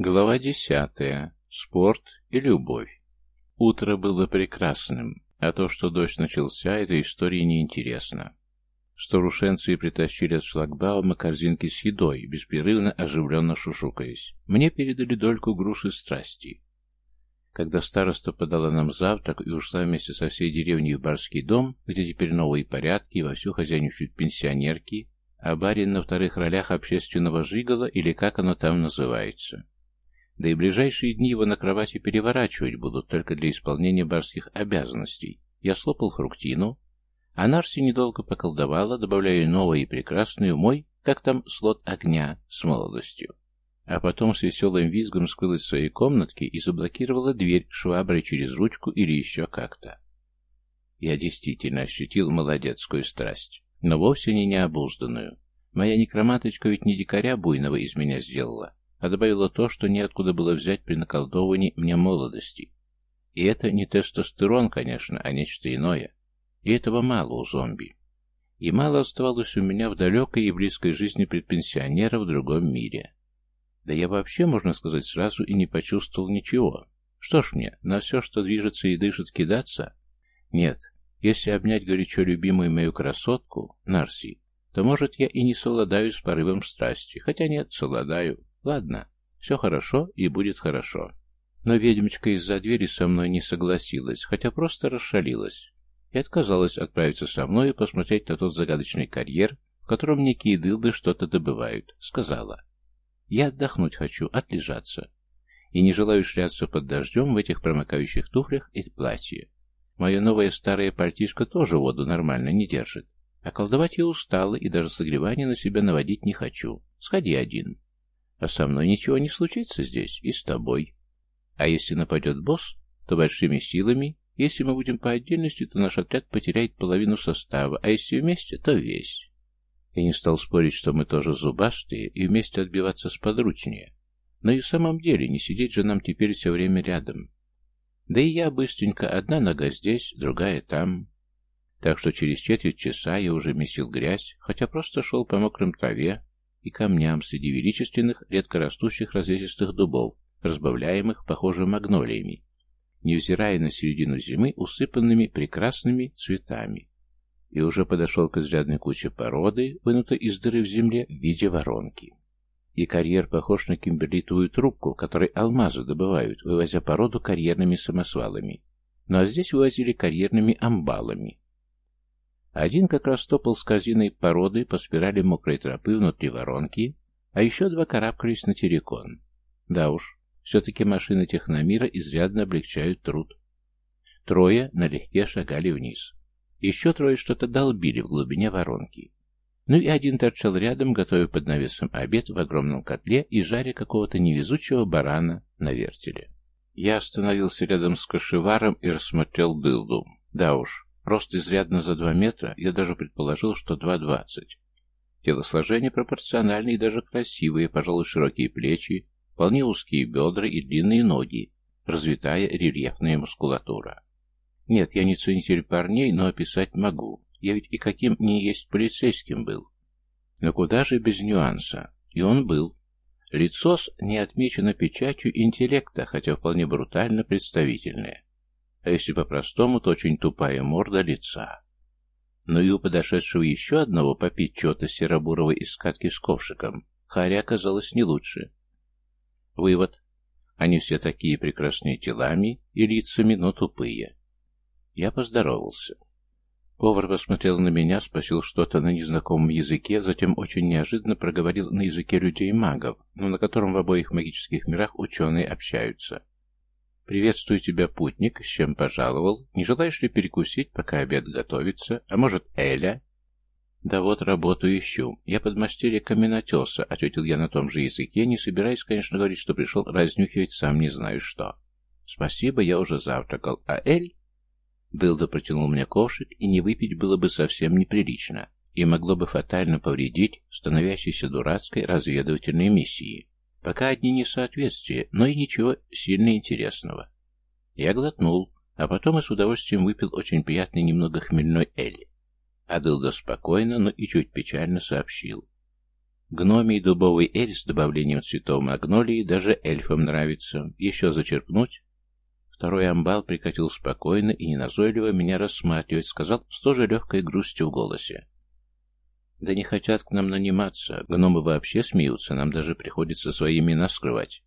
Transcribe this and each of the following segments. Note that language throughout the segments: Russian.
Глава десятая. Спорт и любовь. Утро было прекрасным, а то, что дождь начался, этой истории неинтересно. Старушенцы притащили от шлагбаума корзинки с едой, беспрерывно оживленно шушукаясь. Мне передали дольку груши страсти. Когда староста подала нам завтрак и ушла вместе со всей деревней в барский дом, где теперь новые порядки и вовсю хозяйничают пенсионерки, а барин на вторых ролях общественного жигала или как оно там называется. Да и ближайшие дни его на кровати переворачивать будут только для исполнения барских обязанностей. Я слопал фруктину, а Нарси недолго поколдовала, добавляя новый и прекрасный мой, как там, слот огня с молодостью. А потом с веселым визгом скрылась в своей комнатке и заблокировала дверь шваброй через ручку или еще как-то. Я действительно ощутил молодецкую страсть, но вовсе не необузданную. Моя некроматочка ведь не дикаря буйного из меня сделала, а добавила то, что неоткуда было взять при наколдовании мне молодости. И это не тестостерон, конечно, а нечто иное. И этого мало у зомби. И мало оставалось у меня в далекой и близкой жизни предпенсионера в другом мире. Да я вообще, можно сказать, сразу и не почувствовал ничего. Что ж мне, на все, что движется и дышит, кидаться? Нет, если обнять горячо любимую мою красотку, Нарси, то, может, я и не совладаю с порывом страсти, хотя нет, совладаю. Ладно, все хорошо и будет хорошо. Но ведьмочка из-за двери со мной не согласилась, хотя просто расшалилась. И отказалась отправиться со мной и посмотреть на тот загадочный карьер, в котором некие дылды что-то добывают. Сказала. Я отдохнуть хочу, отлежаться. И не желаю шляться под дождем в этих промокающих туфлях и платье. Мое новое старое пальтишко тоже воду нормально не держит. А колдовать я устала и даже согревание на себя наводить не хочу. Сходи один. А со мной ничего не случится здесь, и с тобой. А если нападет босс, то большими силами. Если мы будем по отдельности, то наш отряд потеряет половину состава, а если вместе, то весь. Я не стал спорить, что мы тоже зубастые, и вместе отбиваться сподручнее. Но и в самом деле, не сидеть же нам теперь все время рядом. Да и я быстренько, одна нога здесь, другая там. Так что через четверть часа я уже месил грязь, хотя просто шел по мокрым траве, и камням среди величественных, редко растущих развесистых дубов, разбавляемых, похоже, магнолиями, невзирая на середину зимы, усыпанными прекрасными цветами. И уже подошел к изрядной куче породы, вынутой из дыры в земле в виде воронки. И карьер похож на кимберлитовую трубку, которой алмазы добывают, вывозя породу карьерными самосвалами. Ну а здесь вывозили карьерными амбалами. Один как раз топал с корзиной породы по спирали мокрой тропы внутри воронки, а еще два карабкались на террикон. Да уж, все-таки машины техномира изрядно облегчают труд. Трое налегке шагали вниз. Еще трое что-то долбили в глубине воронки. Ну и один торчал рядом, готовя под навесом обед в огромном котле и жаря какого-то невезучего барана на вертеле. Я остановился рядом с кошеваром и рассмотрел дылду. Да уж, Рост изрядно за два метра, я даже предположил, что два двадцать. Телосложение пропорциональное и даже красивое, пожалуй, широкие плечи, вполне узкие бедра и длинные ноги, развитая рельефная мускулатура. Нет, я не ценитель парней, но описать могу. Я ведь и каким не есть полицейским был. Но куда же без нюанса? И он был. Лицо не отмечено печатью интеллекта, хотя вполне брутально представительное а если по-простому, то очень тупая морда лица. Но и у подошедшего еще одного попить чего-то серобуровой из скатки с ковшиком Харя оказалось не лучше. Вывод. Они все такие прекрасные телами и лицами, но тупые. Я поздоровался. Повар посмотрел на меня, спросил что-то на незнакомом языке, затем очень неожиданно проговорил на языке людей-магов, но на котором в обоих магических мирах ученые общаются. «Приветствую тебя, путник. С чем пожаловал? Не желаешь ли перекусить, пока обед готовится? А может, Эля?» «Да вот, работу ищу. Я подмастерье каменотеса», — ответил я на том же языке, не собираясь, конечно, говорить, что пришел разнюхивать сам не знаю что. «Спасибо, я уже завтракал. А Эль?» Дылда протянул мне ковшик, и не выпить было бы совсем неприлично, и могло бы фатально повредить становящейся дурацкой разведывательной миссии. Пока одни несоответствия, но и ничего сильно интересного. Я глотнул, а потом и с удовольствием выпил очень приятный немного хмельной эль. Адылда спокойно, но и чуть печально сообщил. Гномий дубовый эль с добавлением цветов магнолии даже эльфам нравится. Еще зачерпнуть? Второй амбал прикатил спокойно и неназойливо меня рассматривать, сказал с тоже легкой грустью в голосе. Да не хотят к нам наниматься. Гномы вообще смеются, нам даже приходится свои имена скрывать.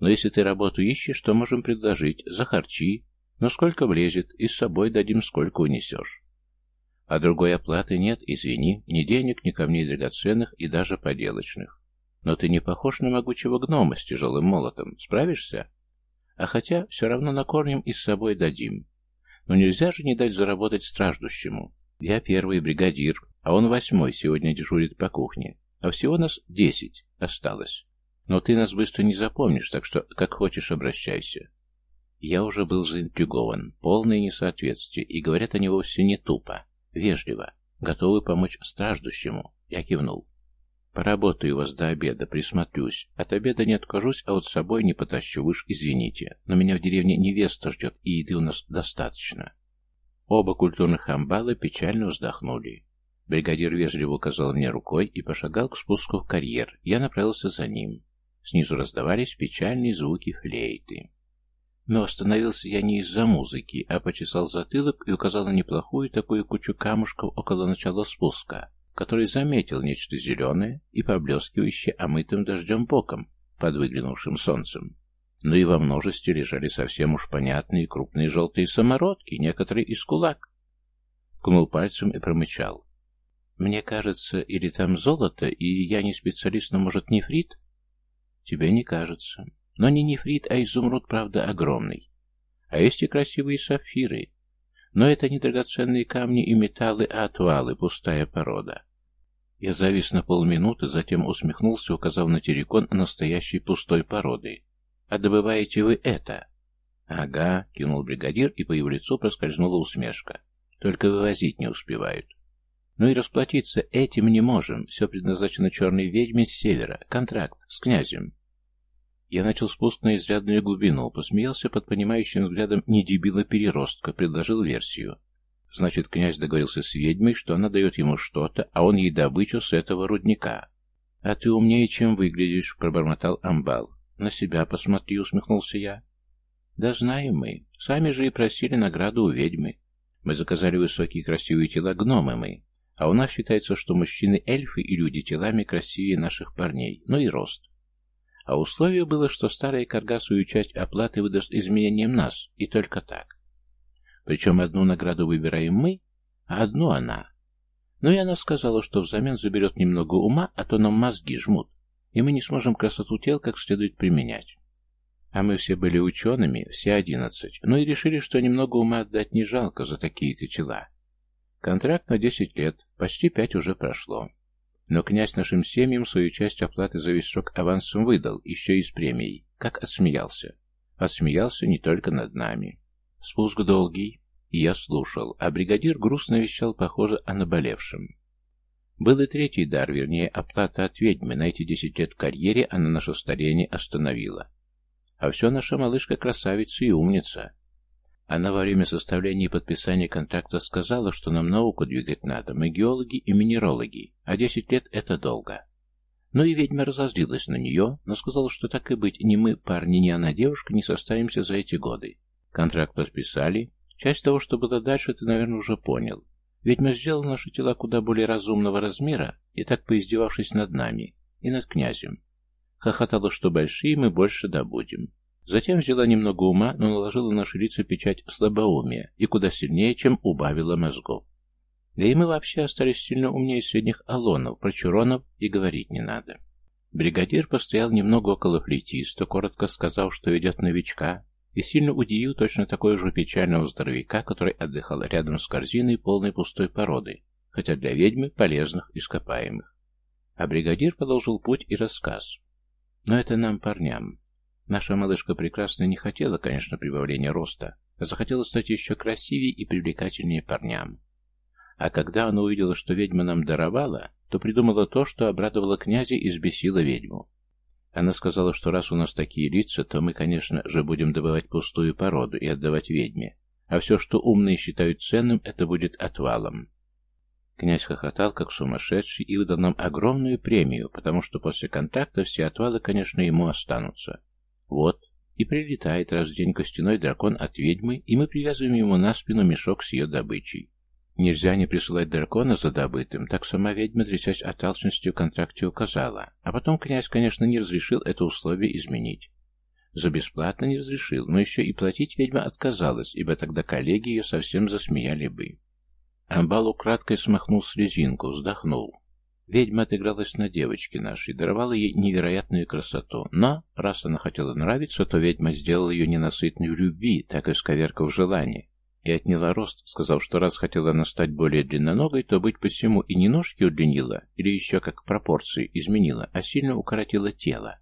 Но если ты работу ищешь, то можем предложить. За харчи. Но сколько влезет, и с собой дадим, сколько унесешь. А другой оплаты нет, извини, ни денег, ни камней драгоценных и даже поделочных. Но ты не похож на могучего гнома с тяжелым молотом. Справишься? А хотя все равно накормим и с собой дадим. Но нельзя же не дать заработать страждущему. Я первый бригадир, а он восьмой сегодня дежурит по кухне. А всего нас десять осталось. Но ты нас быстро не запомнишь, так что как хочешь обращайся. Я уже был заинтригован, полное несоответствие, и говорят они вовсе не тупо, вежливо, готовы помочь страждущему. Я кивнул. Поработаю вас до обеда, присмотрюсь. От обеда не откажусь, а вот с собой не потащу, вы ж извините. Но меня в деревне невеста ждет, и еды у нас достаточно. Оба культурных амбала печально вздохнули. Бригадир вежливо указал мне рукой и пошагал к спуску в карьер. Я направился за ним. Снизу раздавались печальные звуки флейты. Но остановился я не из-за музыки, а почесал затылок и указал на неплохую такую кучу камушков около начала спуска, который заметил нечто зеленое и поблескивающее омытым дождем боком под выглянувшим солнцем. Ну и во множестве лежали совсем уж понятные крупные желтые самородки, некоторые из кулак. Кнул пальцем и промычал. Мне кажется, или там золото, и я не специалист, но, может, нефрит? Тебе не кажется. Но не нефрит, а изумруд, правда, огромный. А есть и красивые сапфиры. Но это не драгоценные камни и металлы, а отвалы, пустая порода. Я завис на полминуты, затем усмехнулся, указав на террикон настоящей пустой породы. «А добываете вы это?» «Ага», — кинул бригадир, и по его лицу проскользнула усмешка. «Только вывозить не успевают». Ну и расплатиться этим не можем. Все предназначено черной ведьме с севера. Контракт с князем. Я начал спуск на изрядную глубину, посмеялся под понимающим взглядом не дебила-переростка, предложил версию. Значит, князь договорился с ведьмой, что она дает ему что-то, а он ей добычу с этого рудника. «А ты умнее, чем выглядишь», — пробормотал Амбал. «На себя посмотри», — усмехнулся я. «Да знаем мы. Сами же и просили награду у ведьмы. Мы заказали высокие красивые тела гномы мы. А у нас считается, что мужчины эльфы и люди телами красивее наших парней, ну и рост. А условие было, что старая карга свою часть оплаты выдаст изменением нас, и только так. Причем одну награду выбираем мы, а одну она. Ну и она сказала, что взамен заберет немного ума, а то нам мозги жмут, и мы не сможем красоту тел как следует применять. А мы все были учеными, все одиннадцать, ну и решили, что немного ума отдать не жалко за такие-то тела. Контракт на 10 лет, почти пять уже прошло. Но князь нашим семьям свою часть оплаты за весь срок авансом выдал, еще и с премией. Как отсмеялся. Отсмеялся не только над нами. Спуск долгий, и я слушал, а бригадир грустно вещал, похоже, о наболевшем. Был и третий дар, вернее, оплата от ведьмы. На эти десять лет в карьере она наше старение остановила. А все наша малышка красавица и умница. Она во время составления и подписания контракта сказала, что нам науку двигать надо, мы геологи и минерологи, а десять лет — это долго. Ну и ведьма разозлилась на нее, но сказала, что так и быть, ни мы, парни, ни она, девушка, не составимся за эти годы. Контракт подписали. Часть того, что было дальше, ты, наверное, уже понял. Ведьма сделала наши тела куда более разумного размера, и так поиздевавшись над нами, и над князем. Хохотала, что большие мы больше добудем. Затем взяла немного ума, но наложила на наши лица печать слабоумия и куда сильнее, чем убавила мозгов. Да и мы вообще остались сильно умнее средних алонов, про чуронов и говорить не надо. Бригадир постоял немного около флейтиста, коротко сказав, что ведет новичка, и сильно удивил точно такой же печального здоровяка, который отдыхал рядом с корзиной полной пустой породы, хотя для ведьмы полезных ископаемых. А бригадир продолжил путь и рассказ. Но это нам, парням. Наша малышка прекрасная не хотела, конечно, прибавления роста, а захотела стать еще красивее и привлекательнее парням. А когда она увидела, что ведьма нам даровала, то придумала то, что обрадовало князя и взбесило ведьму. Она сказала, что раз у нас такие лица, то мы, конечно же, будем добывать пустую породу и отдавать ведьме, а все, что умные считают ценным, это будет отвалом. Князь хохотал, как сумасшедший, и выдал нам огромную премию, потому что после контакта все отвалы, конечно, ему останутся. Вот, и прилетает раз в день костяной дракон от ведьмы, и мы привязываем ему на спину мешок с ее добычей. Нельзя не присылать дракона за добытым, так сама ведьма, трясясь от алчности в контракте, указала. А потом князь, конечно, не разрешил это условие изменить. За бесплатно не разрешил, но еще и платить ведьма отказалась, ибо тогда коллеги ее совсем засмеяли бы. Амбал украдкой смахнул слезинку, вздохнул. Ведьма отыгралась на девочке нашей, даровала ей невероятную красоту. Но, раз она хотела нравиться, то ведьма сделала ее ненасытной в любви, так и сковеркав желание. И отняла рост, сказав, что раз хотела она стать более длинноногой, то быть посему и не ножки удлинила, или еще как пропорции изменила, а сильно укоротила тело.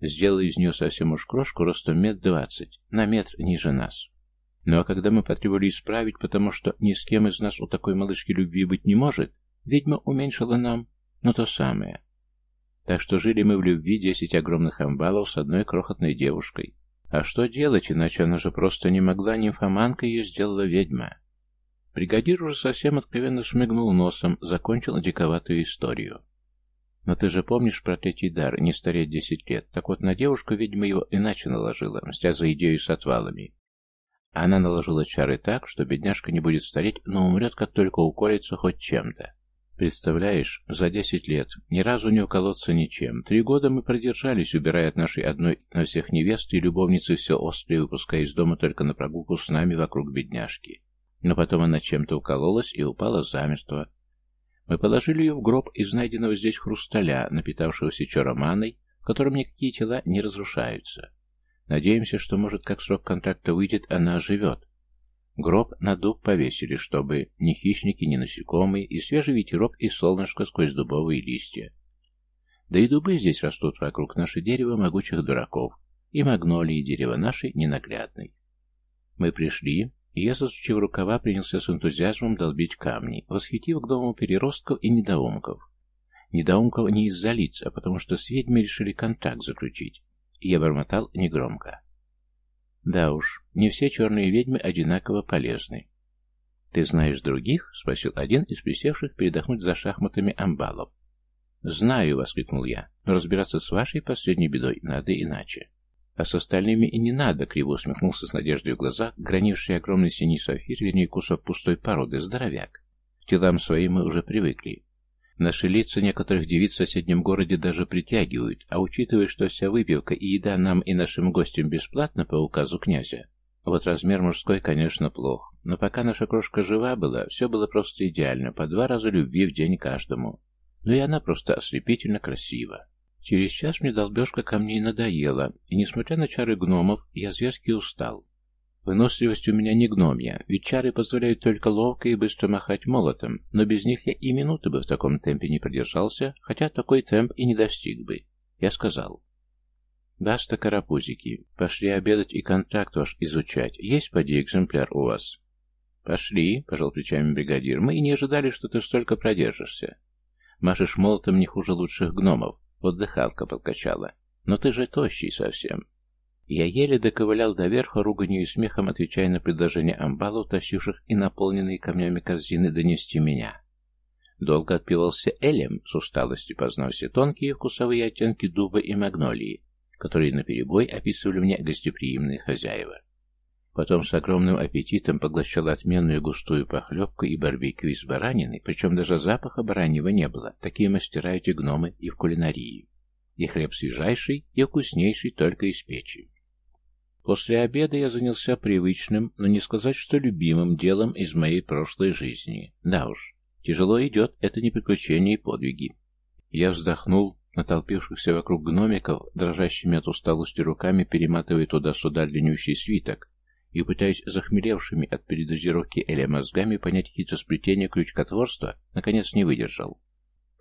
Сделала из нее совсем уж крошку ростом метр двадцать, на метр ниже нас. Ну а когда мы потребовали исправить, потому что ни с кем из нас у такой малышки любви быть не может, ведьма уменьшила нам, но то самое. Так что жили мы в любви десять огромных амбалов с одной крохотной девушкой. А что делать, иначе она же просто не могла, нимфоманка ее сделала ведьма. Бригадир уже совсем откровенно шмыгнул носом, закончил диковатую историю. Но ты же помнишь про третий дар, не стареть десять лет. Так вот, на девушку ведьма его иначе наложила, мстя за идею с отвалами. Она наложила чары так, что бедняжка не будет стареть, но умрет, как только уколется хоть чем-то. Представляешь, за десять лет ни разу не уколоться ничем. Три года мы продержались, убирая от нашей одной на всех невест и любовницы все острее, выпуская из дома только на прогулку с нами вокруг бедняжки. Но потом она чем-то укололась и упала замертво. Мы положили ее в гроб из найденного здесь хрусталя, напитавшегося чароманой, в котором никакие тела не разрушаются. Надеемся, что, может, как срок контракта выйдет, она оживет. Гроб на дуб повесили, чтобы ни хищники, ни насекомые, и свежий ветерок, и солнышко сквозь дубовые листья. Да и дубы здесь растут вокруг наше дерево могучих дураков, и магнолии дерева нашей ненаглядной. Мы пришли, и я, засучив рукава, принялся с энтузиазмом долбить камни, восхитив к дому переростков и недоумков. Недоумков не из-за лиц, а потому что с ведьмой решили контракт заключить, и я бормотал негромко. Да уж, не все черные ведьмы одинаково полезны. «Ты знаешь других?» — спросил один из присевших передохнуть за шахматами амбалов. «Знаю», — воскликнул я, — «но разбираться с вашей последней бедой надо иначе». «А с остальными и не надо», — криво усмехнулся с надеждой в глазах, гранивший огромный синий сафир, вернее, кусок пустой породы, здоровяк. К телам своим мы уже привыкли. Наши лица некоторых девиц в соседнем городе даже притягивают, а учитывая, что вся выпивка и еда нам и нашим гостям бесплатно по указу князя, вот размер мужской, конечно, плох. Но пока наша крошка жива была, все было просто идеально, по два раза любви в день каждому. Ну и она просто ослепительно красива. Через час мне долбежка камней надоела, и, несмотря на чары гномов, я зверски устал. Выносливость у меня не гномья, ведь чары позволяют только ловко и быстро махать молотом, но без них я и минуты бы в таком темпе не продержался, хотя такой темп и не достиг бы. Я сказал. «Баста, карапузики, пошли обедать и контракт ваш изучать. Есть, поди, экземпляр у вас?» «Пошли», — пожал плечами бригадир, — «мы и не ожидали, что ты столько продержишься. Машешь молотом не хуже лучших гномов, вот дыхалка подкачала. Но ты же тощий совсем. Я еле доковылял до верха, руганью и смехом отвечая на предложение амбалов, тащивших и наполненные камнями корзины, донести меня. Долго отпивался элем, с усталостью познав все тонкие вкусовые оттенки дуба и магнолии, которые наперебой описывали мне гостеприимные хозяева. Потом с огромным аппетитом поглощал отменную густую похлебку и барбекю из баранины, причем даже запаха бараньего не было, такие мастера эти гномы и в кулинарии. И хлеб свежайший, и вкуснейший только из печи. После обеда я занялся привычным, но не сказать, что любимым делом из моей прошлой жизни. Да уж, тяжело идет, это не приключения и подвиги. Я вздохнул, натолпившихся вокруг гномиков, дрожащими от усталости руками перематывая туда-сюда длиннющий свиток, и пытаясь захмелевшими от передозировки эля мозгами понять хитросплетение крючкотворства, наконец не выдержал.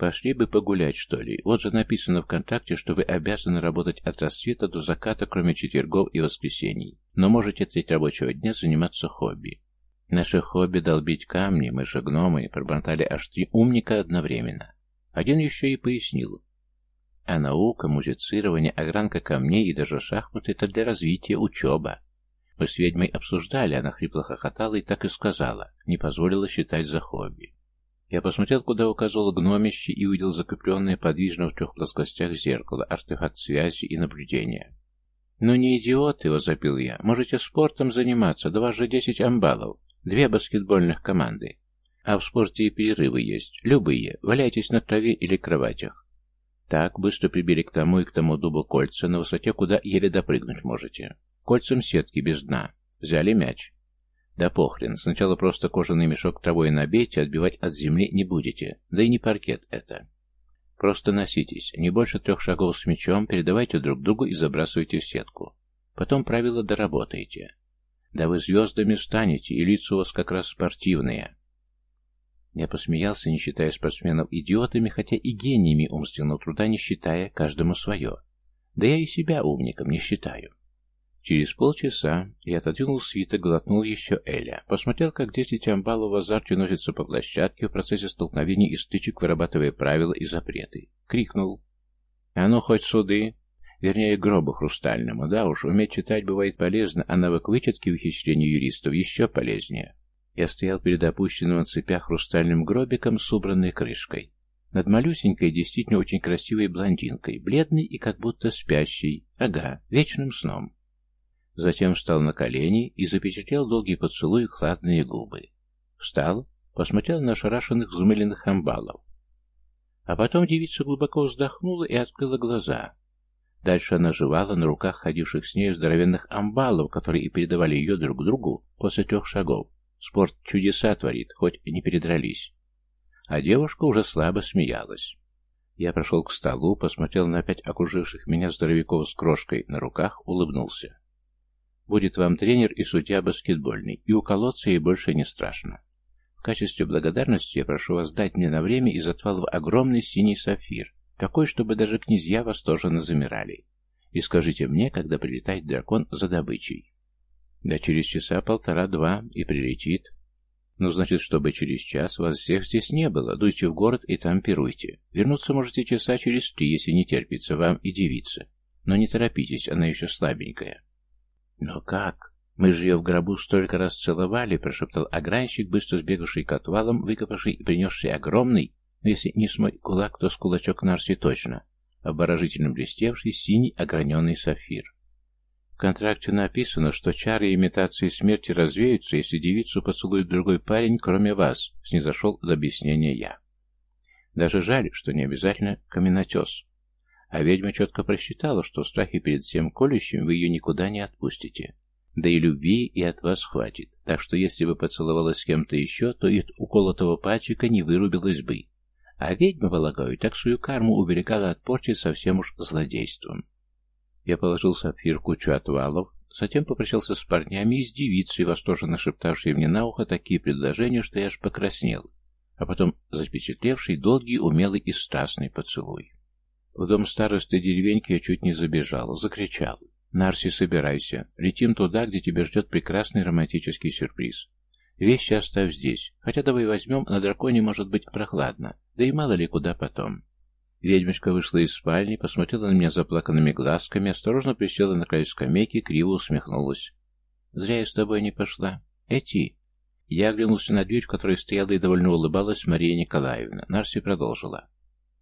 Пошли бы погулять, что ли. Вот же написано в контракте, что вы обязаны работать от рассвета до заката, кроме четвергов и воскресений. Но можете треть рабочего дня заниматься хобби. Наше хобби долбить камни, мы же гномы, пробормотали аж три умника одновременно. Один еще и пояснил. А наука, музицирование, огранка камней и даже шахматы — это для развития учеба. Мы с ведьмой обсуждали, она хрипло хохотала и так и сказала, не позволила считать за хобби. Я посмотрел, куда указывал гномище, и увидел закрепленное подвижно в трех плоскостях зеркало, артефакт связи и наблюдения. «Ну не идиот его», — запил я. «Можете спортом заниматься, да вас же десять амбалов, две баскетбольных команды. А в спорте и перерывы есть, любые, валяйтесь на траве или кроватях. Так, быстро прибили к тому и к тому дубу кольца, на высоте, куда еле допрыгнуть можете. Кольцам сетки без дна. Взяли мяч. Да похрен, сначала просто кожаный мешок травой набейте, отбивать от земли не будете, да и не паркет это. Просто носитесь, не больше трех шагов с мячом, передавайте друг другу и забрасывайте в сетку. Потом правила доработаете. Да вы звездами станете, и лица у вас как раз спортивные. Я посмеялся, не считая спортсменов идиотами, хотя и гениями умственного труда не считая, каждому свое. Да я и себя умником не считаю. Через полчаса я отодвинул свиток, глотнул еще Эля. Посмотрел, как десять амбалов в азарте носятся по площадке в процессе столкновений и стычек, вырабатывая правила и запреты. Крикнул. «А ну, хоть суды!» Вернее, гробу хрустальному. Да уж, уметь читать бывает полезно, а навык вычетки в ухищрении юристов еще полезнее. Я стоял перед опущенным на цепях хрустальным гробиком с убранной крышкой. Над малюсенькой, действительно очень красивой блондинкой, бледной и как будто спящей, ага, вечным сном. Затем встал на колени и запечатлел долгий поцелуй хладные губы. Встал, посмотрел на ошарашенных, взмыленных амбалов. А потом девица глубоко вздохнула и открыла глаза. Дальше она жевала на руках ходивших с ней здоровенных амбалов, которые и передавали ее друг другу после трех шагов. Спорт чудеса творит, хоть и не передрались. А девушка уже слабо смеялась. Я прошел к столу, посмотрел на опять окруживших меня здоровяков с крошкой на руках, улыбнулся. Будет вам тренер и судья баскетбольный, и уколоться ей больше не страшно. В качестве благодарности я прошу вас дать мне на время из отвалов огромный синий сапфир, такой, чтобы даже князья восторженно замирали. И скажите мне, когда прилетает дракон за добычей. Да через часа полтора-два и прилетит. Ну, значит, чтобы через час вас всех здесь не было. Дуйте в город и там пируйте. Вернуться можете часа через три, если не терпится вам и девица. Но не торопитесь, она еще слабенькая. Но как? Мы же ее в гробу столько раз целовали, прошептал огранщик, быстро сбегавший к отвалам, выкопавший и принесший огромный, но если не с мой кулак, то с кулачок Нарси точно, обворожительно блестевший синий ограненный сапфир контракте написано, что чары имитации смерти развеются, если девицу поцелует другой парень, кроме вас, снизошел до объяснения я. Даже жаль, что не обязательно каменотес. А ведьма четко просчитала, что в страхе перед всем колющим вы ее никуда не отпустите. Да и любви и от вас хватит. Так что если бы поцеловалась с кем-то еще, то и от уколотого пальчика не вырубилась бы. А ведьма, полагаю, так свою карму уберегала от порчи совсем уж злодейством. Я положил сапфир кучу отвалов, затем попрощался с парнями и с девицей, восторженно шептавшей мне на ухо такие предложения, что я аж покраснел, а потом запечатлевший долгий, умелый и страстный поцелуй. В дом старосты деревеньки я чуть не забежал, закричал. «Нарси, собирайся. Летим туда, где тебя ждет прекрасный романтический сюрприз. Вещи оставь здесь, хотя давай возьмем, на драконе может быть прохладно, да и мало ли куда потом». Ведьмочка вышла из спальни, посмотрела на меня заплаканными глазками, осторожно присела на край скамейки, криво усмехнулась. «Зря я с тобой не пошла. Эти...» Я оглянулся на дверь, в которой стояла и довольно улыбалась Мария Николаевна. Нарси продолжила.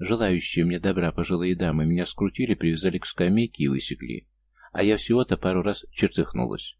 «Желающие мне добра пожилые дамы меня скрутили, привязали к скамейке и высекли. А я всего-то пару раз чертыхнулась.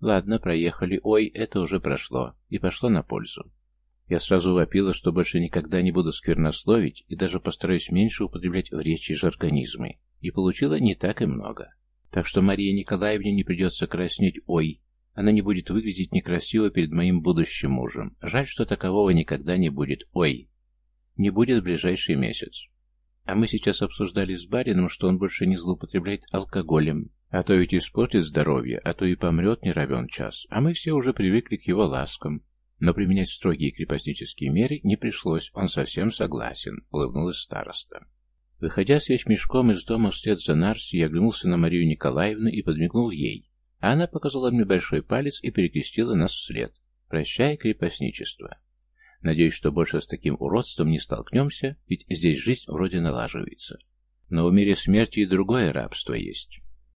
Ладно, проехали. Ой, это уже прошло. И пошло на пользу. Я сразу вопила, что больше никогда не буду сквернословить и даже постараюсь меньше употреблять в речи жаргонизмы. И получила не так и много. Так что Марии Николаевне не придется краснеть «Ой». Она не будет выглядеть некрасиво перед моим будущим мужем. Жаль, что такового никогда не будет «Ой». Не будет в ближайший месяц. А мы сейчас обсуждали с барином, что он больше не злоупотребляет алкоголем, а то ведь испортит здоровье, а то и помрет не равен час, а мы все уже привыкли к его ласкам, но применять строгие крепостнические меры не пришлось, он совсем согласен, улыбнулась староста. Выходя с мешком из дома вслед за Нарси, я оглянулся на Марию Николаевну и подмигнул ей. А она показала мне большой палец и перекрестила нас вслед. Прощай, крепостничество. Надеюсь, что больше с таким уродством не столкнемся, ведь здесь жизнь вроде налаживается. Но в мире смерти и другое рабство есть.